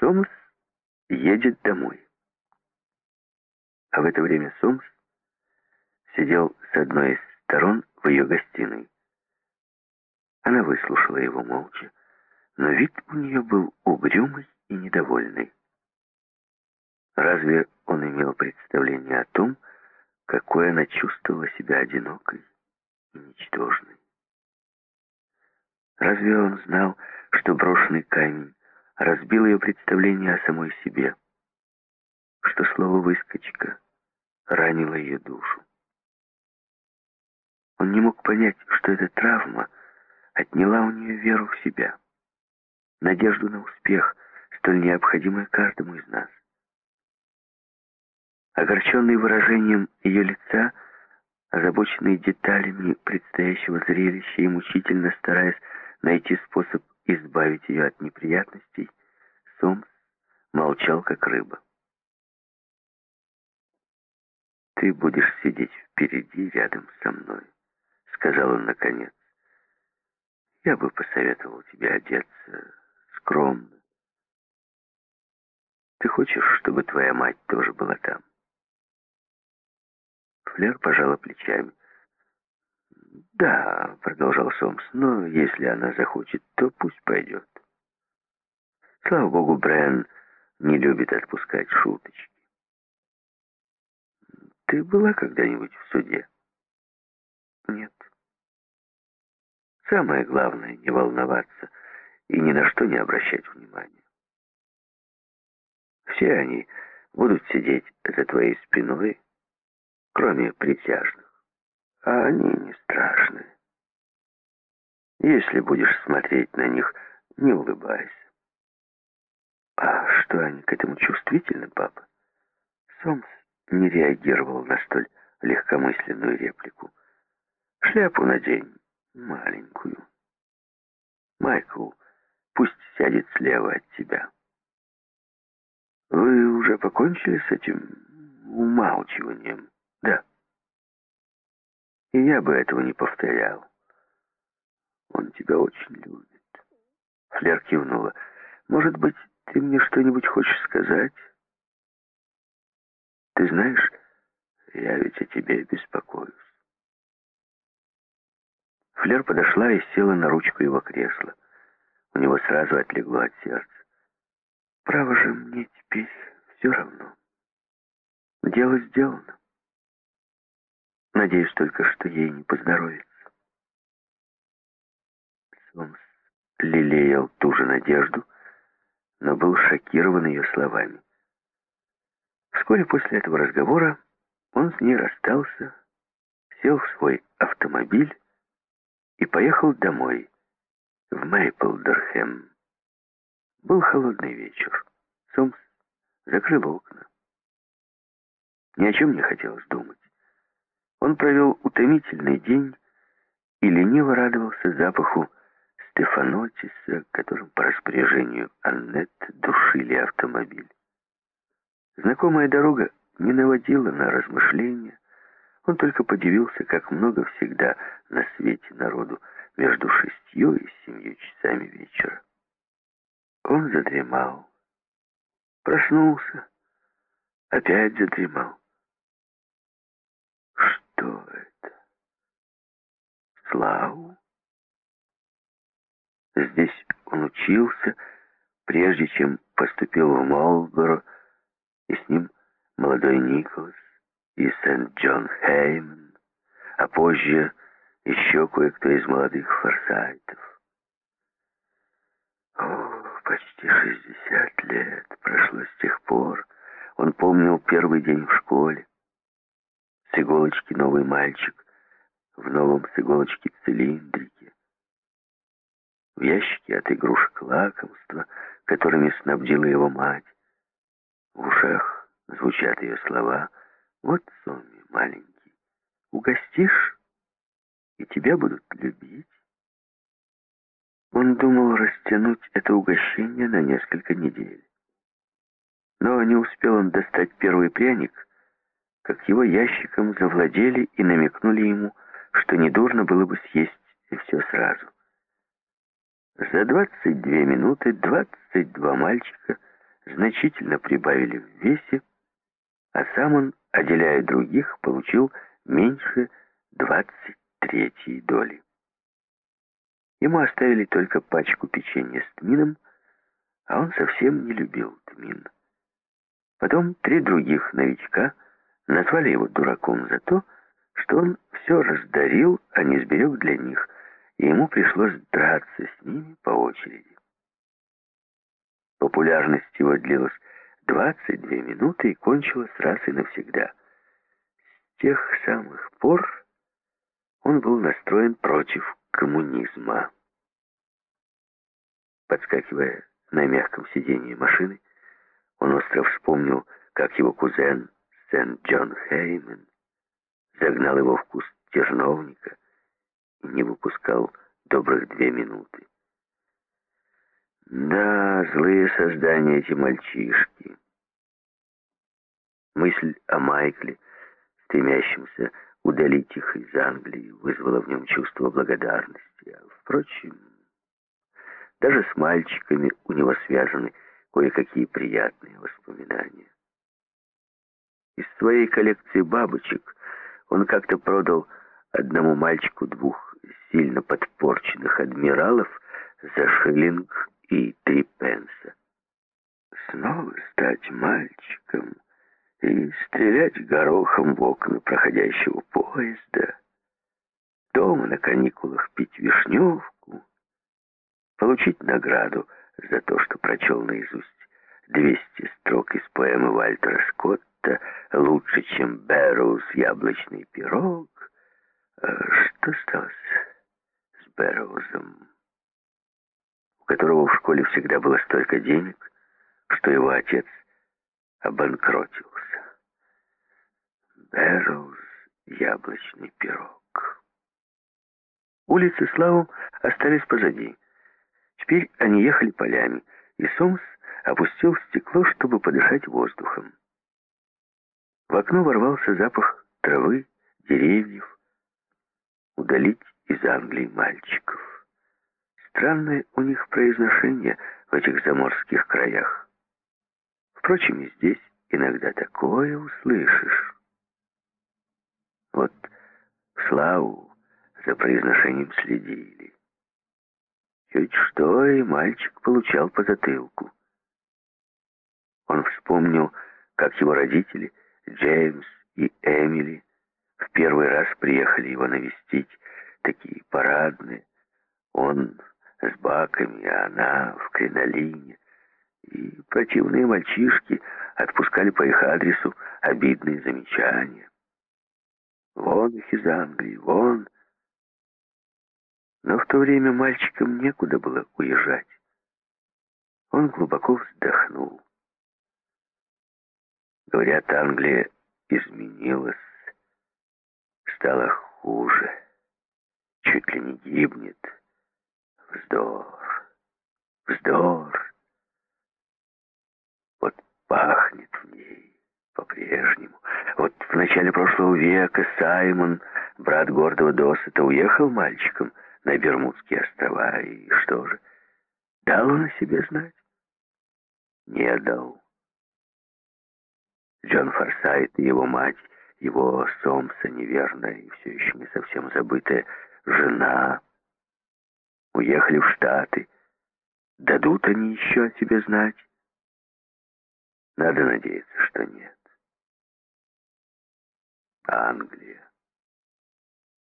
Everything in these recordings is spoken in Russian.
Сомс едет домой. А в это время Сомс сидел с одной из сторон в ее гостиной. Она выслушала его молча, но вид у нее был угрюмый и недовольный. Разве он имел представление о том, какой она чувствовала себя одинокой и ничтожной? Разве он знал, что брошенный камень разбил ее представление о самой себе, что слово «выскочка» ранило ее душу? Он не мог понять, что эта травма отняла у нее веру в себя, надежду на успех, столь необходимую каждому из нас. Огорченный выражением ее лица, озабоченный деталями предстоящего зрелища и мучительно стараясь найти способ избавить ее от неприятностей, Сомс молчал, как рыба. «Ты будешь сидеть впереди, рядом со мной», — сказал он наконец. «Я бы посоветовал тебе одеться скромно. Ты хочешь, чтобы твоя мать тоже была там?» Флер пожала плечами. «Да», — продолжал Сомс, — «но если она захочет, то пусть пойдет». Слава богу, Брэн не любит отпускать шуточки. «Ты была когда-нибудь в суде?» «Нет». Самое главное — не волноваться и ни на что не обращать внимания. Все они будут сидеть за твоей спиной, кроме присяжных. А они не страшны. Если будешь смотреть на них, не улыбайся. А что, они к этому чувствительны, папа? Сомс не реагировал на столь легкомысленную реплику. Шляпу надень, маленькую. Майкл, пусть сядет слева от тебя. Вы уже покончили с этим умалчиванием? Да. И я бы этого не повторял. Он тебя очень любит. Флер кивнула. Может быть, ты мне что-нибудь хочешь сказать? Ты знаешь, я ведь о тебе беспокоюсь. Флер подошла и села на ручку его кресла. У него сразу отлегло от сердца. Право же мне теперь все равно. Дело сделано. Надеюсь только, что ей не поздоровится. Сомс лелеял ту же надежду, но был шокирован ее словами. Вскоре после этого разговора он с ней расстался, сел в свой автомобиль и поехал домой, в Мейплдерхэм. Был холодный вечер. Сомс закрыл окна. Ни о чем не хотелось думать. Он провел утомительный день и лениво радовался запаху Стефанотиса, которым по распоряжению Аннет душили автомобиль. Знакомая дорога не наводила на размышления. Он только подивился, как много всегда на свете народу между шестью и семью часами вечера. Он задремал, проснулся, опять задремал. Что это? Славу? Здесь он учился, прежде чем поступил в Молборо, и с ним молодой Николас и Сент-Джон Хейман, а позже еще кое-кто из молодых форсайтов. О, почти шестьдесят лет прошло с тех пор. Он помнил первый день в школе. С иголочки новый мальчик, в новом с иголочки цилиндрике. В ящике от игрушек лакомства, которыми снабдила его мать. В ушах звучат ее слова. «Вот, Соми, маленький, угостишь, и тебя будут любить». Он думал растянуть это угощение на несколько недель. Но не успел он достать первый пряник, как его ящиком завладели и намекнули ему, что недурно было бы съесть все сразу. За 22 минуты 22 мальчика значительно прибавили в весе, а сам он, отделяя других, получил меньше 23 доли. Ему оставили только пачку печенья с тмином, а он совсем не любил тмин. Потом три других новичка назвали его дураком за то, что он все раздарил, а не сберег для них, и ему пришлось драться с ними по очереди. Популярность его длилась 22 минуты и кончилась раз и навсегда. С тех самых пор он был настроен против коммунизма. Подскакивая на мягком сиденье машины, он остро вспомнил, как его кузен Сент-Джон Хеймен загнал его в куст терновника и не выпускал добрых две минуты. Да, злые создания эти мальчишки. Мысль о Майкле, стремящемся удалить их из Англии, вызвала в нем чувство благодарности. А, впрочем, даже с мальчиками у него связаны кое-какие приятные воспоминания. Из своей коллекции бабочек он как-то продал одному мальчику двух сильно подпорченных адмиралов за шиллинг и три пенса. Снова стать мальчиком и стрелять горохом в окна проходящего поезда, дома на каникулах пить вишневку, получить награду за то, что прочел наизусть 200 строк из поэмы Вальтера Скотта «Лучше, чем Бэрроуз яблочный пирог». А что стало с Бэрроузом, у которого в школе всегда было столько денег, что его отец обанкротился? Бэрроуз яблочный пирог. Улицы Славу остались позади. Теперь они ехали полями, и Сомс опустил стекло, чтобы подышать воздухом. В окно ворвался запах травы, деревьев. Удалить из Англии мальчиков. Странное у них произношение в этих заморских краях. Впрочем, и здесь иногда такое услышишь. Вот славу за произношением следили. Чуть что, и мальчик получал по затылку. Он вспомнил, как его родители, Джеймс и Эмили, в первый раз приехали его навестить, такие парадные. Он с баками, а она в кринолине. И противные мальчишки отпускали по их адресу обидные замечания. Вон их из Англии, вон. Но в то время мальчикам некуда было уезжать. Он глубоко вздохнул. Говорят, Англия изменилась, стала хуже, чуть ли не гибнет. Вздор, вздор. Вот пахнет в ней по-прежнему. Вот в начале прошлого века Саймон, брат гордого Досета, уехал мальчиком на Бермудские острова. И что же, дал он о себе знать? Не дал. Джон Форсайт и его мать, его Сомса, неверная и все еще не совсем забытая жена, уехали в Штаты. Дадут они еще о себе знать? Надо надеяться, что нет. Англия.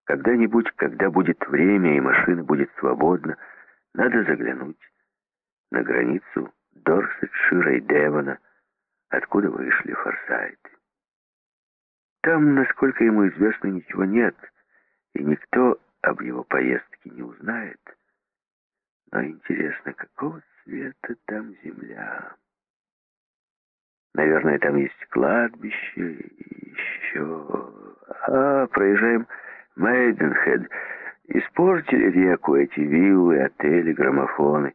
Когда-нибудь, когда будет время и машина будет свободна, надо заглянуть на границу Дорсетшира и Девона, откуда вышли форсайты. Там, насколько ему известно, ничего нет, и никто об его поездке не узнает. Но интересно, какого цвета там земля? Наверное, там есть кладбище и еще... А, проезжаем Мейденхед. Испортили реку эти виллы, отели, граммофоны.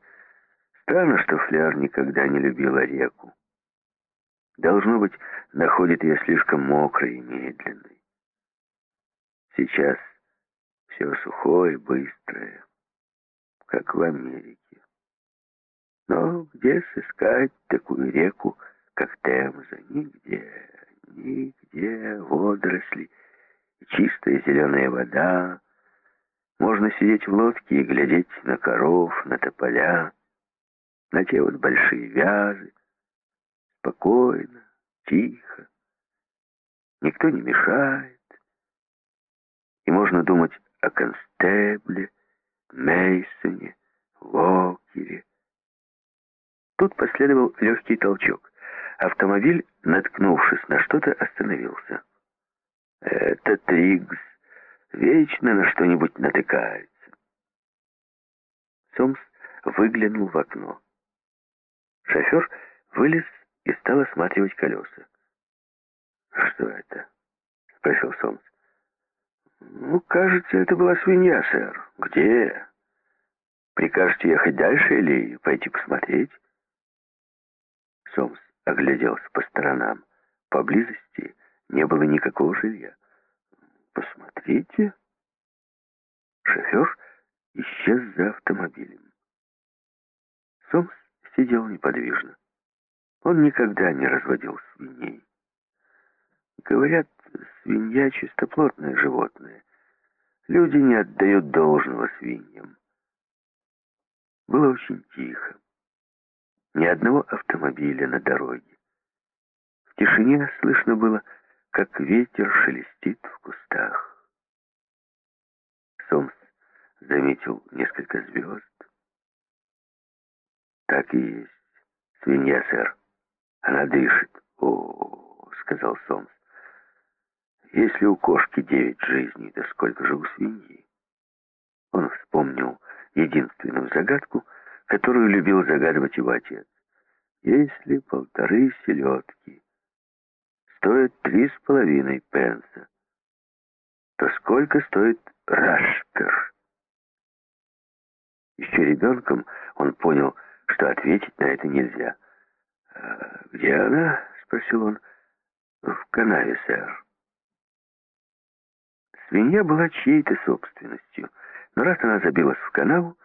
Странно, что Фляр никогда не любила реку. Должно быть, находит ее слишком мокрой и медленной. Сейчас все сухое, быстрое, как в Америке. Но где сыскать такую реку, как Темза? Нигде, нигде водоросли чистая зеленая вода. Можно сидеть в лодке и глядеть на коров, на тополя, на те вот большие вязы. Спокойно, тихо. Никто не мешает. И можно думать о констебле, Мейсоне, Вокере. Тут последовал легкий толчок. Автомобиль, наткнувшись на что-то, остановился. Это Триггс вечно на что-нибудь натыкается. Сомс выглянул в окно. Шофер вылез и стал осматривать колеса. «Что это?» — спросил Сомс. «Ну, кажется, это была свинья, сэр. Где? Прикажете ехать дальше или пойти посмотреть?» Сомс огляделся по сторонам. Поблизости не было никакого жилья. «Посмотрите». Шофер исчез за автомобилем. Сомс сидел неподвижно. Он никогда не разводил свиней. Говорят, свинья — чистоплотное животное. Люди не отдают должного свиньям. Было очень тихо. Ни одного автомобиля на дороге. В тишине слышно было, как ветер шелестит в кустах. Сомс заметил несколько звезд. Так и есть. Свинья, сэр. Она дышит. О, сказал Сомс. Если у кошки девять жизней, то сколько же у свиньи? Он вспомнил единственную загадку, которую любил загадывать его отец. Если полторы селедки стоят три с половиной пенса, то сколько стоит рашпер? Еще ребенком он понял, что ответить на это нельзя. «А «Где она?» — спросил он. «В канаве, сэр». Свинья была чьей-то собственностью, но раз она забилась в канаву,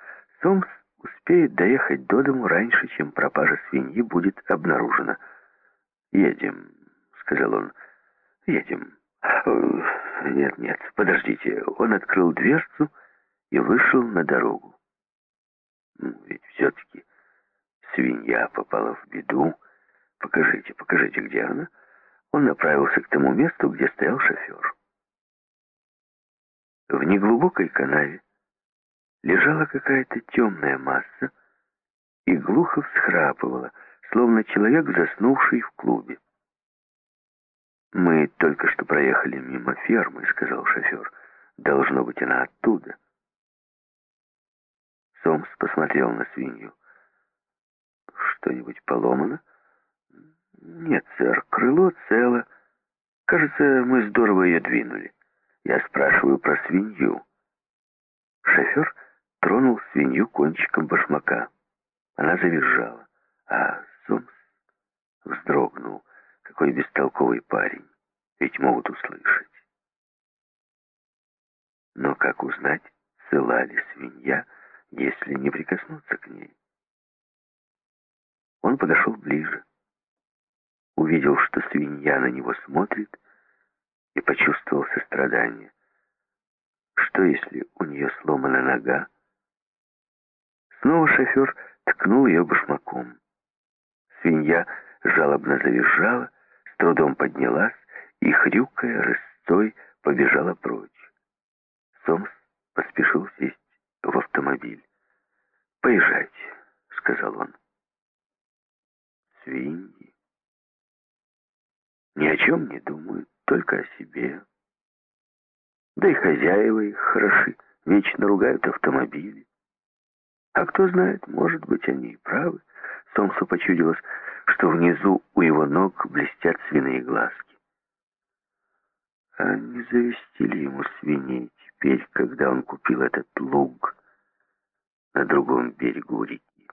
Сомс успеет доехать до дому раньше, чем пропажа свиньи будет обнаружена. «Едем», — сказал он. «Едем». «Нет, нет, подождите». Он открыл дверцу и вышел на дорогу. Ну, ведь все-таки свинья попала в беду. Покажите, покажите, где она. Он направился к тому месту, где стоял шофер. В неглубокой канаве лежала какая-то темная масса и глухо всхрапывала, словно человек, заснувший в клубе. «Мы только что проехали мимо фермы», — сказал шофер. «Должно быть, она оттуда». Сомс посмотрел на свинью. «Что-нибудь поломано?» «Нет, сэр, крыло цело. Кажется, мы здорово ее двинули». Я спрашиваю про свинью. Шофер тронул свинью кончиком башмака. Она завизжала, а Сомс вздрогнул. Какой бестолковый парень, ведь могут услышать. Но как узнать, цела ли свинья, если не прикоснуться к ней? Он подошел ближе, увидел, что свинья на него смотрит, и почувствовал сострадание. Что, если у нее сломана нога? Снова шофер ткнул ее башмаком. Свинья жалобно завизжала, с трудом поднялась и, хрюкая рысцой, побежала прочь. Сомс поспешил сесть в автомобиль. «Поезжайте», — сказал он. Свиньи ни о чем не думают только о себе. Да и хозяева их хороши, вечно ругают автомобили. А кто знает, может быть, они и правы. Сомсу почудилось, что внизу у его ног блестят свиные глазки. А не завести ли ему свиней теперь, когда он купил этот луг на другом берегу реки?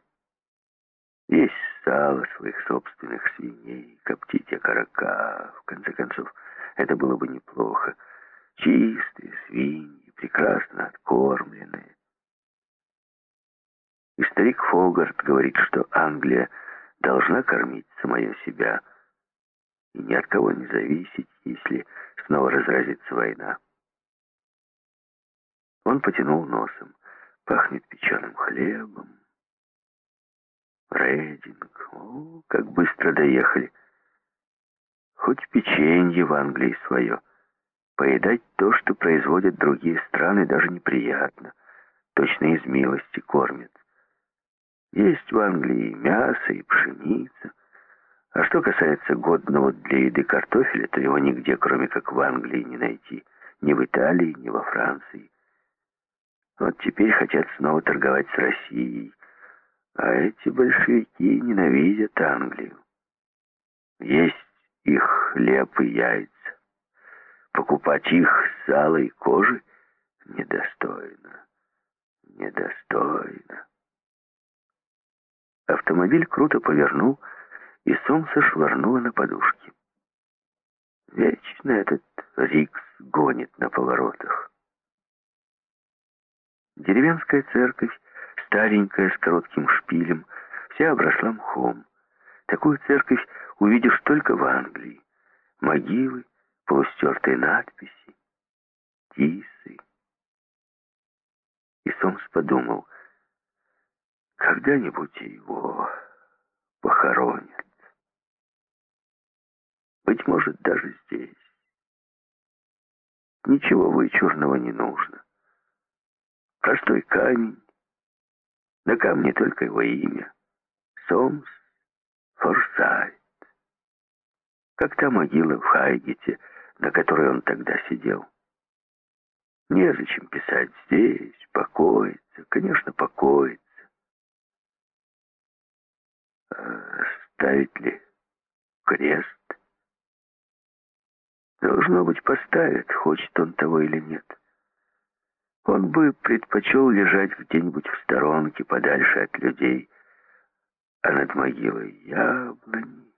Есть сало своих собственных свиней, коптить окорока, в конце концов, это было бы неплохо. Чистые свиньи, прекрасно откормленные. И старик Фогарт говорит, что Англия должна кормить самое себя и ни от кого не зависеть, если снова разразится война. Он потянул носом. Пахнет печеным хлебом. Рейдинг. О, как быстро доехали. Хоть печенье в Англии свое. Поедать то, что производят другие страны, даже неприятно. Точно из милости кормят. Есть в Англии и мясо, и пшеница. А что касается годного для еды картофеля, то его нигде, кроме как в Англии, не найти. Ни в Италии, ни во Франции. Вот теперь хотят снова торговать с Россией. А эти большевики ненавидят Англию. Есть их хлеб и яйца. Покупать их сало и кожи недостойно. Недостойно. Автомобиль круто повернул, и солнце швырнуло на подушки. Вечно этот Рикс гонит на поворотах. Деревенская церковь, старенькая, с коротким шпилем, вся обросла мхом. Такую церковь увидишь только в Англии. Могилы, полустертые надписи, тисы. И Сомс подумал, когда-нибудь его похоронят. Быть может, даже здесь. Ничего вычурного не нужно. Простой камень. На камне только его имя. Сомс Форсайт. Как та могила в Хайгете, на которой он тогда сидел. Незачем писать здесь, покоиться, конечно, покоиться. Ставить ли крест? Должно быть, поставит, хочет он того или нет. Он бы предпочел лежать где-нибудь в сторонке, подальше от людей, а над могилой яблони.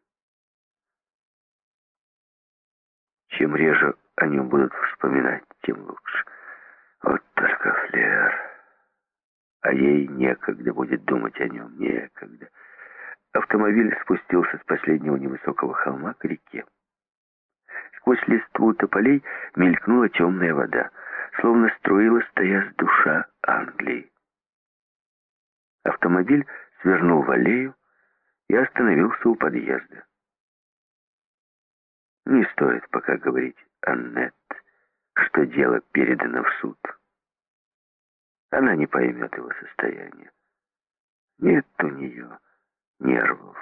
Чем реже о нем будут вспоминать, тем лучше. Вот только Флер. А ей некогда будет думать о нем, некогда. Автомобиль спустился с последнего невысокого холма к реке. Сквозь листву тополей мелькнула темная вода, словно струилась, стоясь душа Англии. Автомобиль свернул в аллею и остановился у подъезда. Не стоит пока говорить Аннет, что дело передано в суд. Она не поймет его состояние. Нет у нее нервов.